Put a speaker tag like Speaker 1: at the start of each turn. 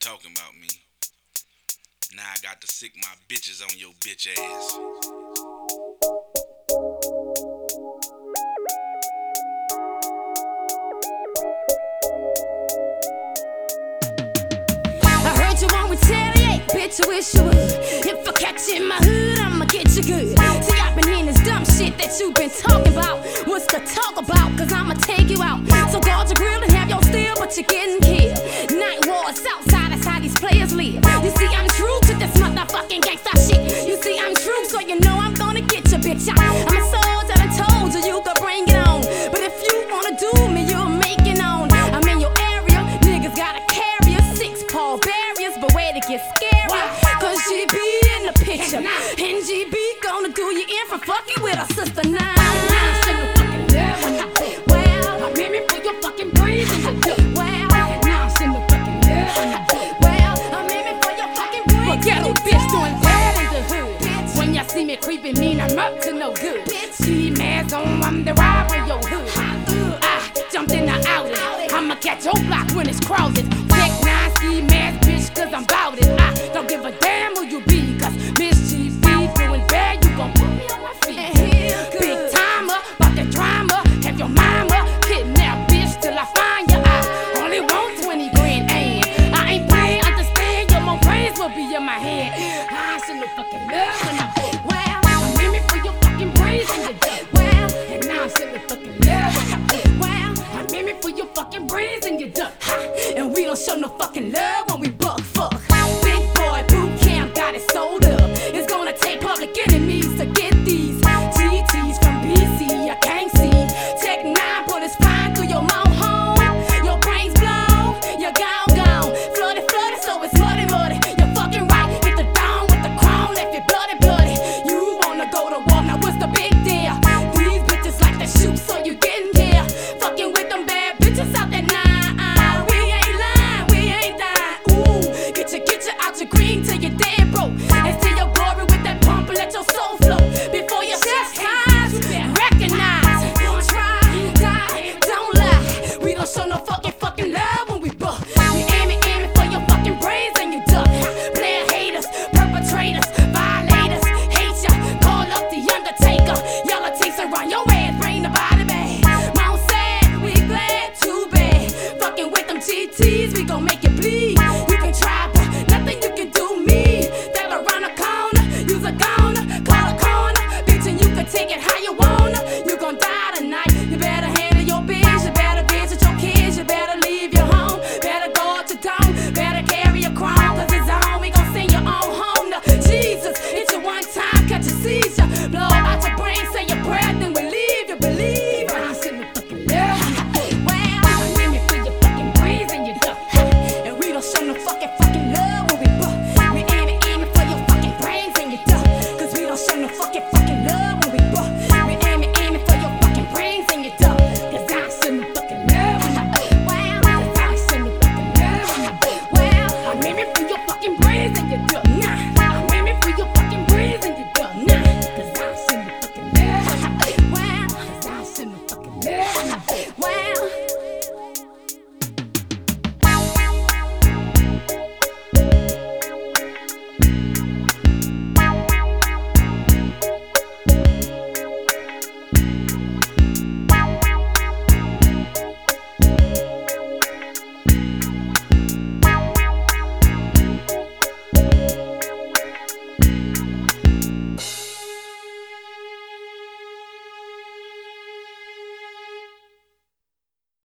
Speaker 1: talking about me. Now I got to sick my bitches on your bitch ass.
Speaker 2: I heard you won't bitch. I wish you would. If I catch you in my hood, I'ma get you good. See, I've been hearing this dumb shit that you've been talking about. What's the talk about? Cause I'ma take you out. So guard your grill and have your steel, but you're getting killed. Barriers, to get scary. Cause GB in the picture. And GB gonna do you in for fucking with a sister now. Well, I'm aiming for your fucking brains and your dick. Well, now I'm sending fucking love. Well, I'm aiming for your fucking brains.
Speaker 3: But ghetto bitch doing bad in the hood. When y'all see me creeping, mean I'm up to no good. She mad on, I'm the robber, your hood. I jumped in the alley. I'ma catch your block when it's crowded. Tech nine ski mask, bitch, cause I'm bout it. I don't give a damn who you be, cause Miss GB doing bad, you gon' put me on my feet. Big timer, about the drama. Have your mama kidnap, bitch, till I find you. I only want 20 grand, and I ain't playing, understand. Your more brains will be in my head. I should look fucking love when I
Speaker 2: Well,
Speaker 3: I'm aiming for your fucking brains and your fucking brains and duck.
Speaker 2: And we don't show no fucking love when we buck fuck. Around your